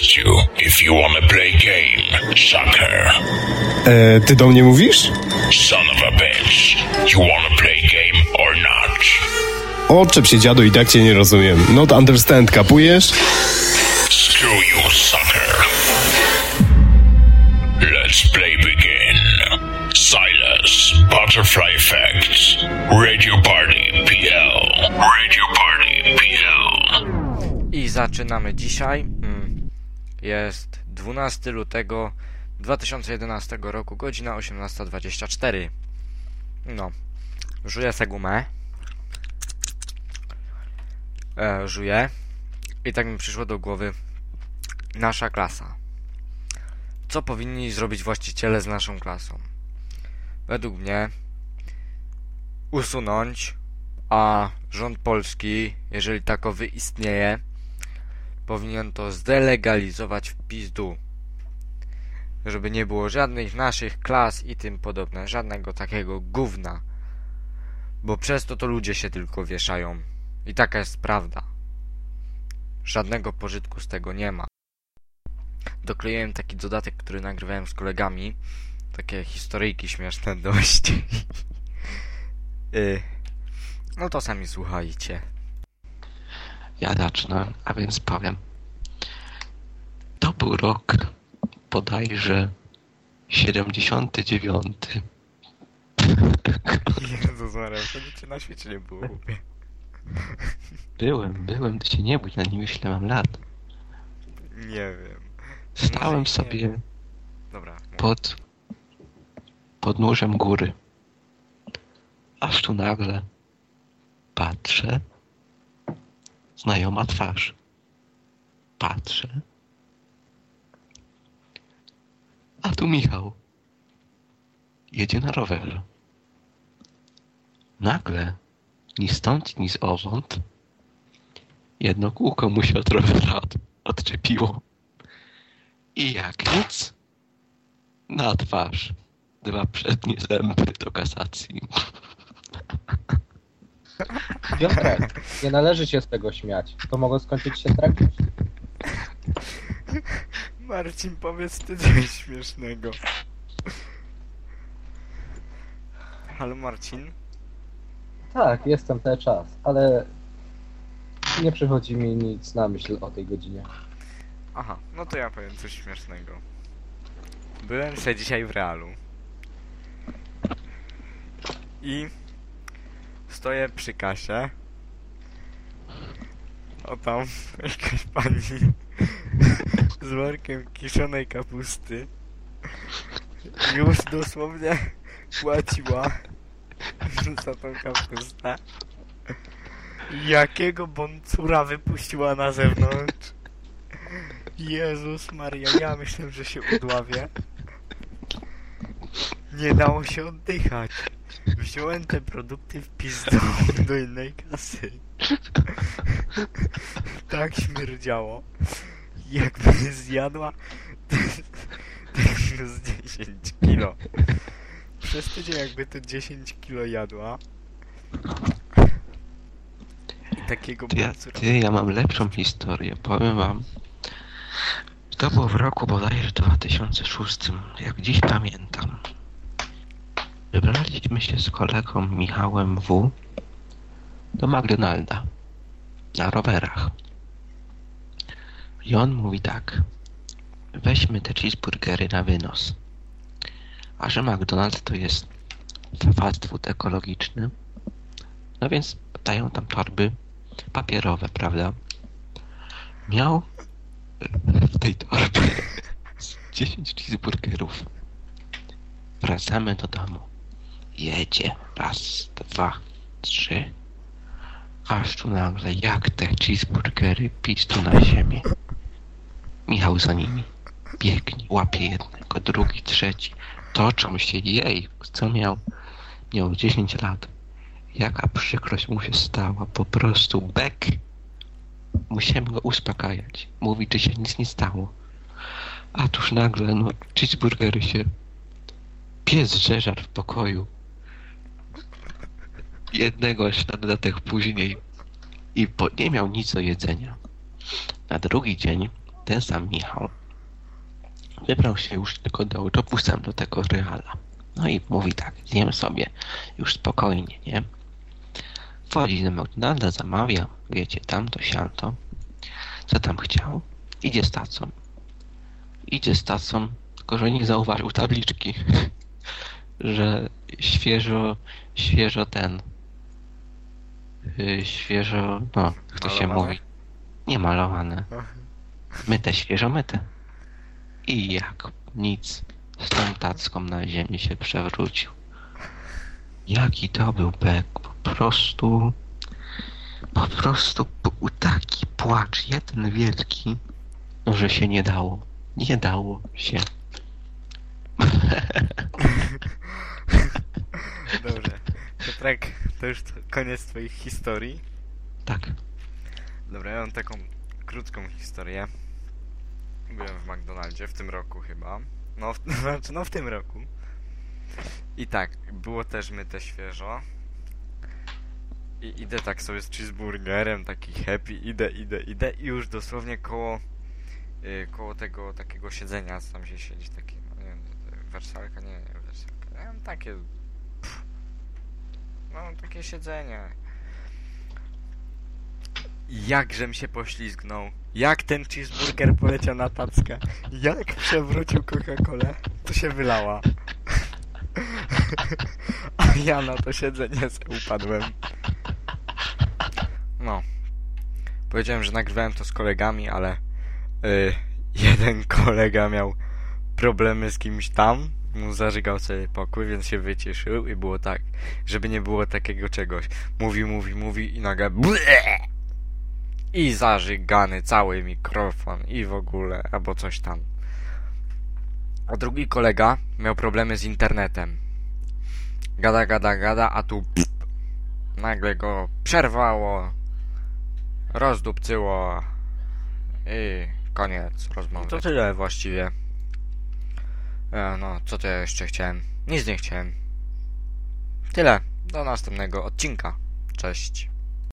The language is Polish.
asked you if you wanna play game, sucker. E, ty do mnie mówisz? Son of a bitch. You wanna play game or not? Oczep się dziadu i tak cię nie rozumiem. Not understand, kapujesz? Screw you, sucker. Let's play begin. Silas, Butterfly Effect, Radio Party PL, Radio Party PL. I zaczynamy dzisiaj. Jest 12 lutego 2011 roku, godzina 18.24. No, żuję se gumę. E, żuję. I tak mi przyszło do głowy nasza klasa. Co powinni zrobić właściciele z naszą klasą? Według mnie usunąć, a rząd polski, jeżeli takowy istnieje, powinien to zdelegalizować w pizdu. Żeby nie było żadnych naszych klas i tym podobne, żadnego takiego gówna. Bo przez to to ludzie się tylko wieszają. I taka jest prawda. Żadnego pożytku z tego nie ma. Dokleiłem taki dodatek, który nagrywałem z kolegami. Takie historyjki śmieszne dość. Y, no to sami słuchajcie. Ja zacznę, a więc powiem. To był rok bodajże 79. Jezus Maria, wtedy cię na świecie nie było. Byłem, byłem, to się nie bój, na nim ile mam lat. Nie wiem. Stałem sobie Dobra. mów. pod podnóżem góry. Aż tu nagle patrzę. Znajoma twarz. Patrzę. A tu Michał. Jedzie na rowerze. Nagle, ni stąd, ni zowąd, jedno kółko mu się od rowera od, odczepiło. I jak nic, na twarz. Dwa przednie zęby do kasacji. Piotrek, nie należy się z tego śmiać. To mogło skończyć się tragicznie. Marcin, powiedz ty coś śmiesznego. Halo Marcin? Tak, jestem cały czas, ale nie przychodzi mi nic na myśl o tej godzinie. Aha, no to ja powiem coś śmiesznego. Byłem się dzisiaj w realu. I stoję przy kasie. O tam jakaś pani z workiem kiszonej kapusty. Już dosłownie płaciła za tą kapustę. Jakiego boncura wypuściła na zewnątrz? Jezus Maria, ja myślę, że się udławię. Nie dało się oddychać. Wziąłem te produkty w pizdu do innej kasy. Tak śmierdziało. Jakby zjadła z 10 kilo. Przez tydzień jakby to 10 kilo jadła. I takiego Ty, ja, ty, ja mam lepszą historię. Powiem wam. To było w roku bodajże 2006, jak dziś pamiętam. Wybraliśmy się z kolegą Michałem W. do McDonalda na rowerach. I on mówi tak. Weźmy te cheeseburgery na wynos. A że McDonald's to jest fast food ekologiczny, no więc dają tam torby papierowe, prawda? Miał w tej torbie z 10 cheeseburgerów. Wracamy do domu. Jedzie. Raz, dwa, trzy. Aż tu nagle, jak te cheeseburgery tu na ziemię. Michał za nimi. Biegnie, łapie jednego, drugi, trzeci. Toczą się, jej, co miał? Miał 10 lat. Jaka przykrość mu się stała, po prostu bek. Musiałem go uspokajać. Mówić, że się nic nie stało. A tuż nagle, no, cheeseburgery się... Pies żeżar w pokoju. Jednego jeszcze na dodatek później. I po, nie miał nic do jedzenia. Na drugi dzień ten sam Michał wybrał się już tylko do autobusem do tego Reala. No i mówi tak, zjem sobie już spokojnie, nie? Wchodzi do McDonalda, zamawia, wiecie, tamto, sianto. Co tam chciał? Idzie z tacą. Idzie z tacą, tylko że nie zauważył tabliczki, że świeżo, świeżo ten, yy, świeżo, no, jak to się Malowane? mówi, nie malowane, myte, świeżo myte. I jak nic, z tą tacką na ziemi się przewrócił. Jaki to był bek, po prostu, po prostu był taki płacz, jeden wielki, że się nie dało, nie dało się. Piotrek, to już t- koniec twoich historii. Tak, Dobra, ja mam taką krótką historię. Byłem w McDonaldzie w tym roku chyba. No, w, znaczy, no w tym roku. I tak, było też myte świeżo. I idę tak sobie z cheeseburgerem, taki happy, idę, idę, idę i już dosłownie koło y, koło tego takiego siedzenia, co tam się siedzi, taki, no nie wiem, wersalka, nie, nie, wersalka, nie wiem, takie, no takie siedzenie. Jakżem się poślizgnął. Jak ten cheeseburger poleciał na tackę. Jak przewrócił Coca-Colę, to się wylała. A ja na to siedzenie upadłem. No. Powiedziałem, że nagrywałem to z kolegami, ale y, jeden kolega miał problemy z kimś tam. Mu zażygał sobie pokój, więc się wycieszył i było tak, żeby nie było takiego czegoś. Mówi, mówi, mówi i nagle BLE! I zażygany cały mikrofon i w ogóle, albo coś tam. A drugi kolega miał problemy z internetem. Gada, gada, gada, a tu pst, nagle go przerwało, rozdupcyło i koniec rozmowy. To tyle właściwie. E, no, co to ja jeszcze chciałem? Nic nie chciałem. Tyle. Do następnego odcinka. Cześć.